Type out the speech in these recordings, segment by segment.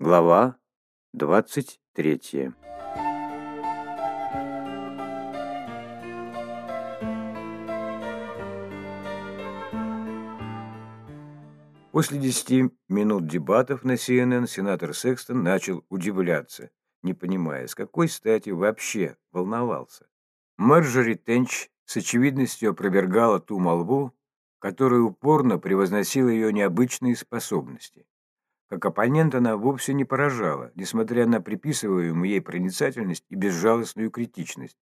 Глава двадцать третья. После десяти минут дебатов на CNN сенатор Секстон начал удивляться, не понимая, с какой стати вообще волновался. Марджори Тенч с очевидностью опровергала ту молву, которая упорно превозносила ее необычные способности. Как оппонент она вовсе не поражала, несмотря на приписываемую ей проницательность и безжалостную критичность.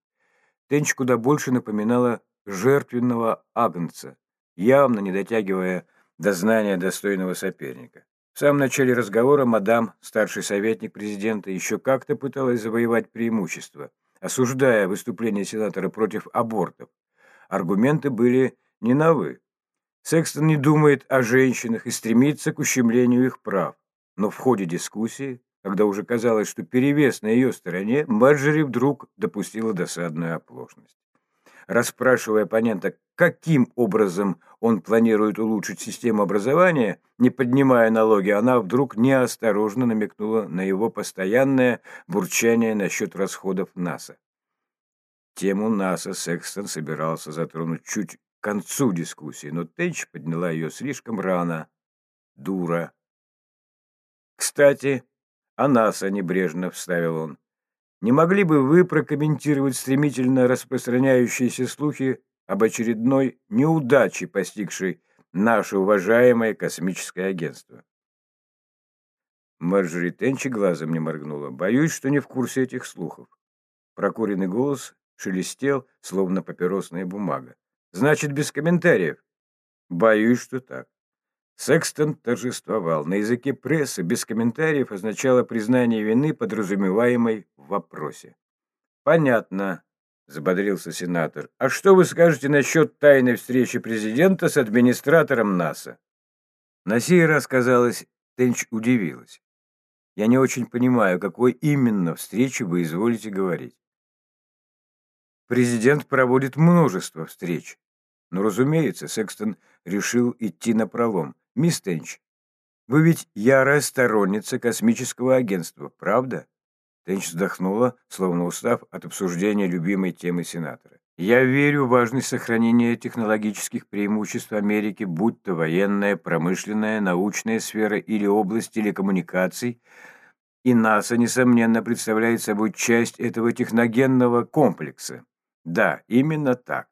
Тенч куда больше напоминала жертвенного агнца, явно не дотягивая до знания достойного соперника. В самом начале разговора мадам, старший советник президента, еще как-то пыталась завоевать преимущество, осуждая выступление сенатора против абортов. Аргументы были не новы. Секстон не думает о женщинах и стремится к ущемлению их прав. Но в ходе дискуссии, когда уже казалось, что перевес на ее стороне, Марджери вдруг допустила досадную оплошность. Расспрашивая оппонента, каким образом он планирует улучшить систему образования, не поднимая налоги, она вдруг неосторожно намекнула на его постоянное бурчание насчет расходов НАСА. Тему НАСА Секстон собирался затронуть чуть концу дискуссии, но Тейч подняла ее слишком рано. Дура. «Кстати, о НАСА», — небрежно вставил он. «Не могли бы вы прокомментировать стремительно распространяющиеся слухи об очередной неудаче, постигшей наше уважаемое космическое агентство?» Марджори Тенчи глазом не моргнула. «Боюсь, что не в курсе этих слухов». Прокуренный голос шелестел, словно папиросная бумага. «Значит, без комментариев?» «Боюсь, что так». Секстон торжествовал. На языке прессы без комментариев означало признание вины, подразумеваемой в вопросе. «Понятно», — забодрился сенатор. «А что вы скажете насчет тайной встречи президента с администратором НАСА?» На сей раз, казалось, Тенч удивилась. «Я не очень понимаю, какой именно встречи вы изволите говорить». Президент проводит множество встреч. Но, разумеется, Секстон решил идти на пролом. «Мисс Тенч, вы ведь ярая сторонница космического агентства, правда?» Тенч вздохнула, словно устав от обсуждения любимой темы сенатора. «Я верю в важность сохранения технологических преимуществ Америки, будь то военная, промышленная, научная сфера или область телекоммуникаций, и НАСА, несомненно, представляет собой часть этого техногенного комплекса. Да, именно так.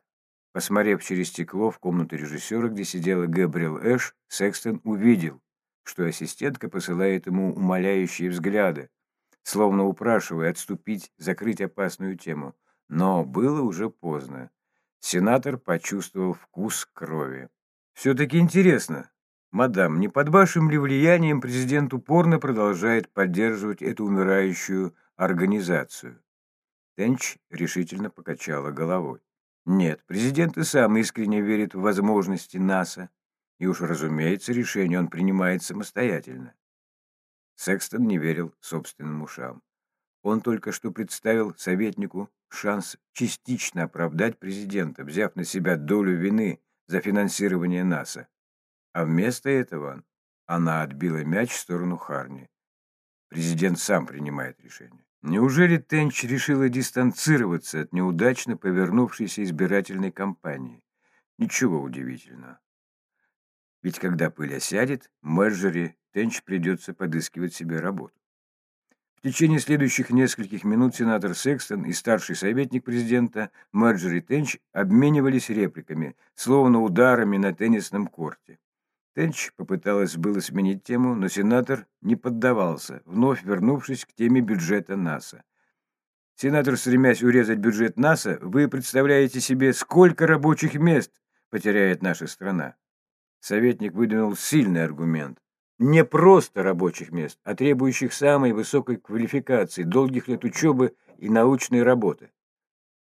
Посмотрев через стекло в комнату режиссера, где сидела Гэбриэл Эш, Секстон увидел, что ассистентка посылает ему умоляющие взгляды, словно упрашивая отступить, закрыть опасную тему. Но было уже поздно. Сенатор почувствовал вкус крови. «Все-таки интересно, мадам, не под вашим ли влиянием президент упорно продолжает поддерживать эту умирающую организацию?» Тенч решительно покачала головой. Нет, президент и сам искренне верит в возможности НАСА, и уж, разумеется, решение он принимает самостоятельно. Секстон не верил собственным ушам. Он только что представил советнику шанс частично оправдать президента, взяв на себя долю вины за финансирование НАСА. А вместо этого она отбила мяч в сторону Харни. Президент сам принимает решение. Неужели Тенч решила дистанцироваться от неудачно повернувшейся избирательной кампании? Ничего удивительного. Ведь когда пыль осядет, Марджори Тенч придется подыскивать себе работу. В течение следующих нескольких минут сенатор Секстон и старший советник президента Марджори Тенч обменивались репликами, словно ударами на теннисном корте. Тенч попыталась было сменить тему, но сенатор не поддавался, вновь вернувшись к теме бюджета НАСА. Сенатор, стремясь урезать бюджет НАСА, вы представляете себе, сколько рабочих мест потеряет наша страна? Советник выдвинул сильный аргумент. Не просто рабочих мест, а требующих самой высокой квалификации, долгих лет учебы и научной работы.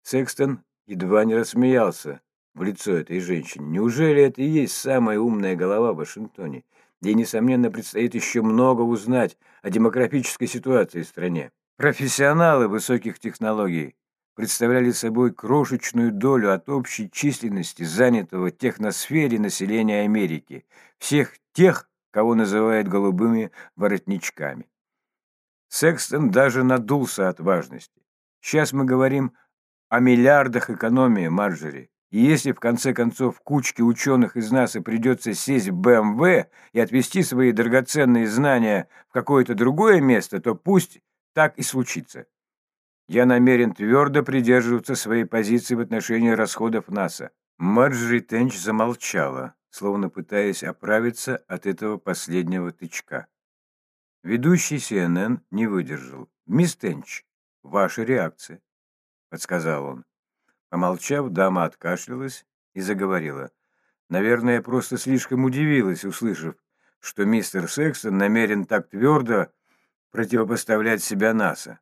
Секстон едва не рассмеялся, в лицо этой женщине. Неужели это и есть самая умная голова в Вашингтоне? Ей, несомненно, предстоит еще много узнать о демографической ситуации в стране. Профессионалы высоких технологий представляли собой крошечную долю от общей численности занятого в техносфере населения Америки, всех тех, кого называют голубыми воротничками. Секстон даже надулся от важности. Сейчас мы говорим о миллиардах экономии, Марджери. И если в конце концов кучке ученых из НАСА придется сесть в БМВ и отвезти свои драгоценные знания в какое-то другое место, то пусть так и случится. Я намерен твердо придерживаться своей позиции в отношении расходов НАСА. Марджери Тенч замолчала, словно пытаясь оправиться от этого последнего тычка. Ведущий CNN не выдержал. «Мисс Тенч, ваша реакция», — подсказал он. Помолчав, дама откашлялась и заговорила. Наверное, я просто слишком удивилась, услышав, что мистер Секстон намерен так твердо противопоставлять себя НАСА.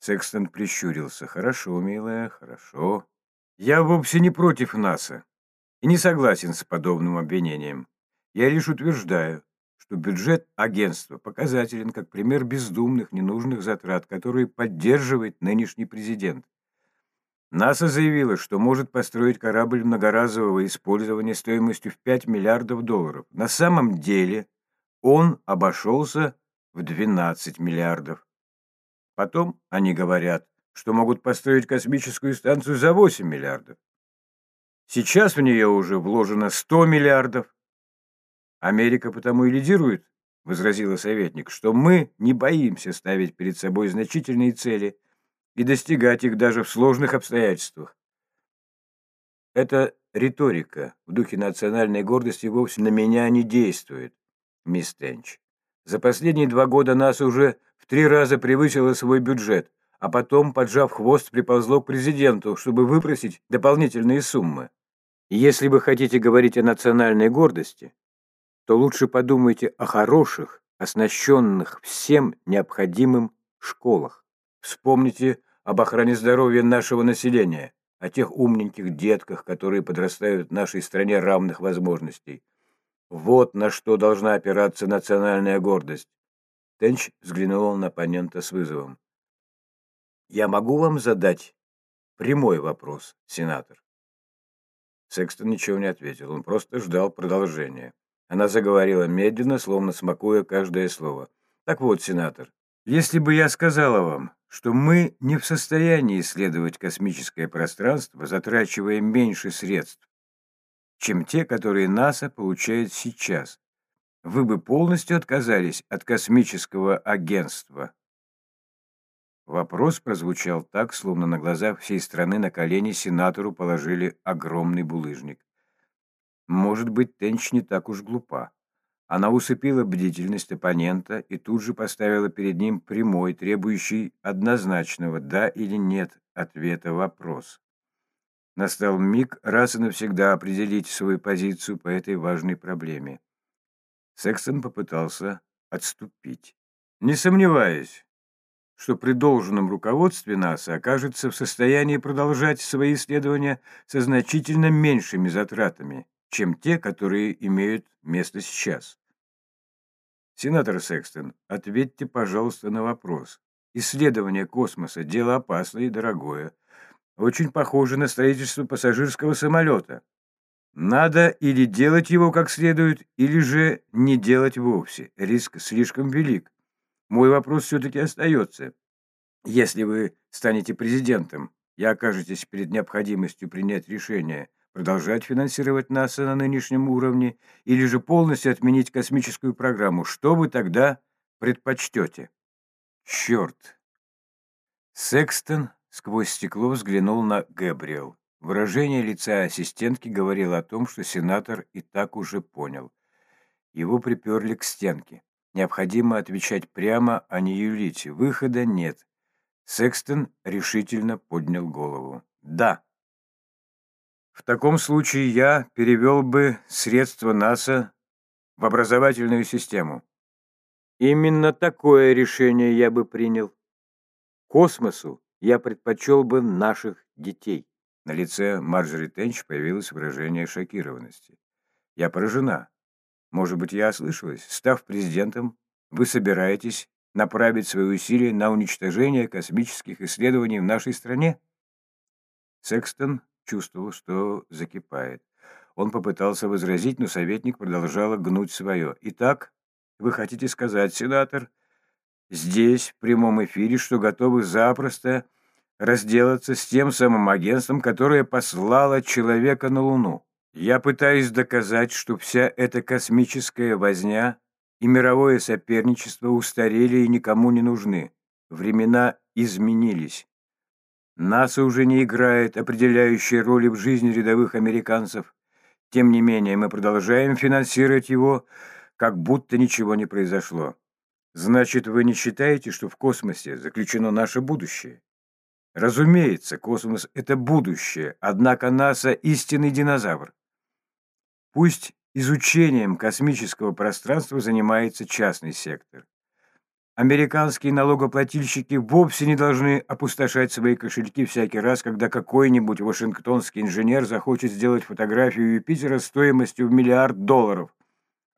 Секстон прищурился. «Хорошо, милая, хорошо. Я вовсе не против НАСА и не согласен с подобным обвинением. Я лишь утверждаю, что бюджет агентства показателен как пример бездумных, ненужных затрат, которые поддерживает нынешний президент. НАСА заявила, что может построить корабль многоразового использования стоимостью в 5 миллиардов долларов. На самом деле он обошелся в 12 миллиардов. Потом они говорят, что могут построить космическую станцию за 8 миллиардов. Сейчас в нее уже вложено 100 миллиардов. Америка потому и лидирует, возразила советник, что мы не боимся ставить перед собой значительные цели – и достигать их даже в сложных обстоятельствах. Эта риторика в духе национальной гордости вовсе на меня не действует, мисс Тенч. За последние два года нас уже в три раза превысило свой бюджет, а потом, поджав хвост, приползло к президенту, чтобы выпросить дополнительные суммы. Если вы хотите говорить о национальной гордости, то лучше подумайте о хороших, оснащенных всем необходимым школах. Вспомните об охране здоровья нашего населения, о тех умненьких детках, которые подрастают в нашей стране равных возможностей. Вот на что должна опираться национальная гордость. Тенч взглянул на оппонента с вызовом. «Я могу вам задать прямой вопрос, сенатор?» Секстон ничего не ответил, он просто ждал продолжения. Она заговорила медленно, словно смакуя каждое слово. «Так вот, сенатор, если бы я сказала вам, что мы не в состоянии исследовать космическое пространство, затрачивая меньше средств, чем те, которые НАСА получает сейчас, вы бы полностью отказались от космического агентства. Вопрос прозвучал так, словно на глазах всей страны на колени сенатору положили огромный булыжник. Может быть, Тенч не так уж глупа. Она усыпила бдительность оппонента и тут же поставила перед ним прямой, требующий однозначного «да» или «нет» ответа вопрос. Настал миг раз и навсегда определить свою позицию по этой важной проблеме. Секстон попытался отступить. Не сомневаюсь, что при должном руководстве НАСА окажется в состоянии продолжать свои исследования со значительно меньшими затратами, чем те, которые имеют место сейчас. Сенатор Секстон, ответьте, пожалуйста, на вопрос. Исследование космоса – дело опасное и дорогое. Очень похоже на строительство пассажирского самолета. Надо или делать его как следует, или же не делать вовсе. Риск слишком велик. Мой вопрос все-таки остается. Если вы станете президентом и окажетесь перед необходимостью принять решение – продолжать финансировать НАСА на нынешнем уровне или же полностью отменить космическую программу. Что вы тогда предпочтете? Черт! Секстон сквозь стекло взглянул на Гэбриэл. Выражение лица ассистентки говорило о том, что сенатор и так уже понял. Его приперли к стенке. Необходимо отвечать прямо, а не юлить. Выхода нет. Секстон решительно поднял голову. «Да», в таком случае я перевел бы средства НАСА в образовательную систему. Именно такое решение я бы принял. Космосу я предпочел бы наших детей. На лице Марджори Тенч появилось выражение шокированности. Я поражена. Может быть, я ослышалась. Став президентом, вы собираетесь направить свои усилия на уничтожение космических исследований в нашей стране? Секстон чувствовал, что закипает. Он попытался возразить, но советник продолжала гнуть свое. «Итак, вы хотите сказать, сенатор, здесь, в прямом эфире, что готовы запросто разделаться с тем самым агентством, которое послало человека на Луну. Я пытаюсь доказать, что вся эта космическая возня и мировое соперничество устарели и никому не нужны. Времена изменились. НАСА уже не играет определяющей роли в жизни рядовых американцев. Тем не менее, мы продолжаем финансировать его, как будто ничего не произошло. Значит, вы не считаете, что в космосе заключено наше будущее? Разумеется, космос – это будущее, однако НАСА – истинный динозавр. Пусть изучением космического пространства занимается частный сектор. Американские налогоплательщики вовсе не должны опустошать свои кошельки всякий раз, когда какой-нибудь вашингтонский инженер захочет сделать фотографию Юпитера стоимостью в миллиард долларов.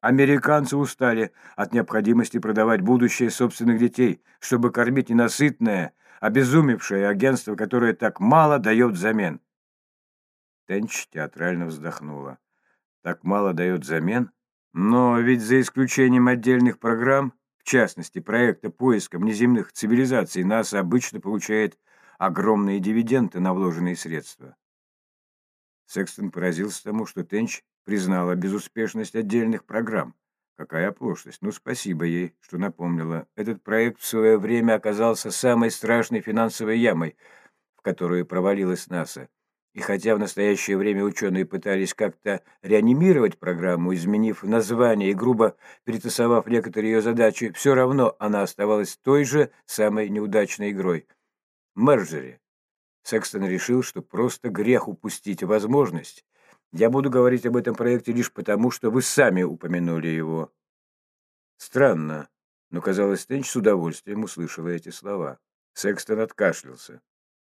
Американцы устали от необходимости продавать будущее собственных детей, чтобы кормить ненасытное, обезумевшее агентство, которое так мало дает взамен. Тенч театрально вздохнула так мало дает замен. Но ведь за исключением отдельных программ, в частности проекта поиска внеземных цивилизаций, НАСА обычно получает огромные дивиденды на вложенные средства. Секстон поразился тому, что Тенч признала безуспешность отдельных программ. Какая оплошность. Ну, спасибо ей, что напомнила. Этот проект в свое время оказался самой страшной финансовой ямой, в которую провалилась НАСА. И хотя в настоящее время ученые пытались как-то реанимировать программу, изменив название и грубо перетасовав некоторые ее задачи, все равно она оставалась той же самой неудачной игрой. Мерджери. Секстон решил, что просто грех упустить возможность. Я буду говорить об этом проекте лишь потому, что вы сами упомянули его. Странно, но, казалось, Тенч с удовольствием услышала эти слова. Секстон откашлялся.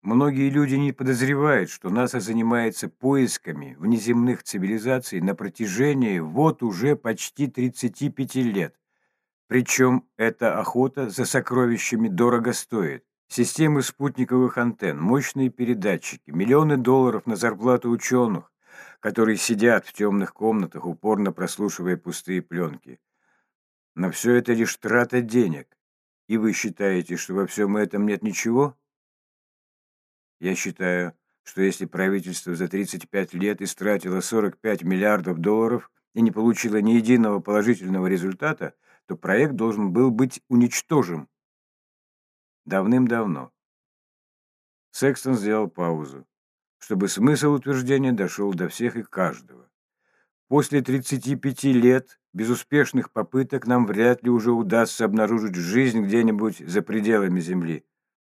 Многие люди не подозревают, что НАСА занимается поисками внеземных цивилизаций на протяжении вот уже почти 35 лет. Причем эта охота за сокровищами дорого стоит. Системы спутниковых антенн, мощные передатчики, миллионы долларов на зарплату ученых, которые сидят в темных комнатах, упорно прослушивая пустые пленки. Но все это лишь трата денег. И вы считаете, что во всем этом нет ничего? Я считаю, что если правительство за 35 лет истратило 45 миллиардов долларов и не получило ни единого положительного результата, то проект должен был быть уничтожен. Давным-давно. Секстон сделал паузу, чтобы смысл утверждения дошел до всех и каждого. После 35 лет безуспешных попыток нам вряд ли уже удастся обнаружить жизнь где-нибудь за пределами Земли.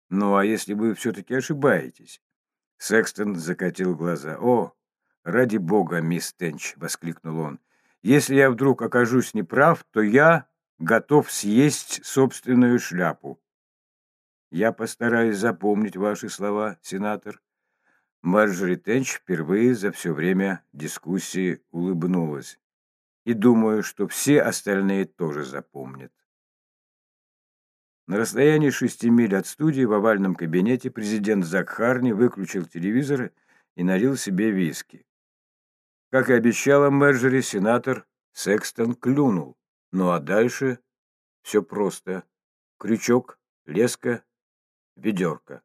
«Ну, а если вы все-таки ошибаетесь?» Секстон закатил глаза. «О, ради бога, мисс Тенч!» — воскликнул он. «Если я вдруг окажусь неправ, то я готов съесть собственную шляпу». «Я постараюсь запомнить ваши слова, сенатор». Марджори Тенч впервые за все время дискуссии улыбнулась. «И думаю, что все остальные тоже запомнят». На расстоянии шести миль от студии в овальном кабинете президент Зак Харни выключил телевизор и налил себе виски. Как и обещала Мерджери, сенатор Секстон клюнул. Ну а дальше все просто. Крючок, леска, ведерко.